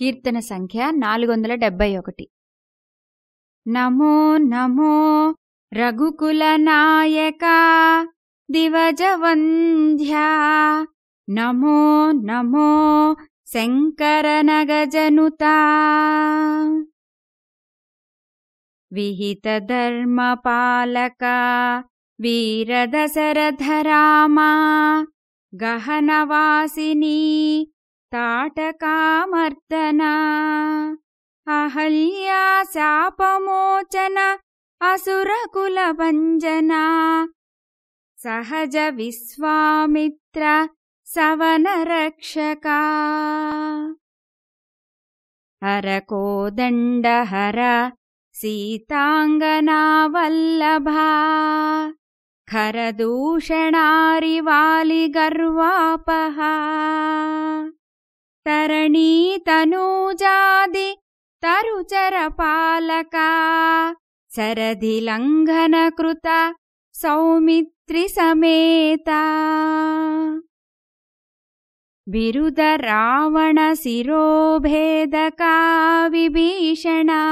కీర్తన సంఖ్య నాలుగు వందల డెబ్బై ఒకటి. నమో నమో రఘుకుల నాయక దివజవంధ్యా. నమో నమో శంకరనగజనుతా. విహితధర్మపాలక వీరదశరథరామా గహనవాసినీ ताटकामर्दना अहल्या शापमोचन असुरकुलभञ्जना सहज विश्वामित्र सवनरक्षका। हरकोदण्डहर सीताङ्गनावल्लभा खरदूषणारिवालिगर्वापहा तरणीतनूजादि तरुचरपालका सरधिलङ्घनकृत सौमित्रिसमेता बिरुदरावणशिरोभेदका विभीषणा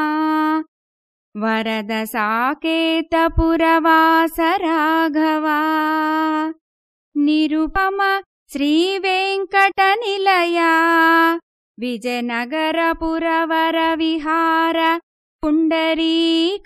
वरदसाकेतपुरवासराघवा निरुपम श्रीवेङ्कटनिलया विजयनगरपुरवरविहार पुण्डरीकाक्षा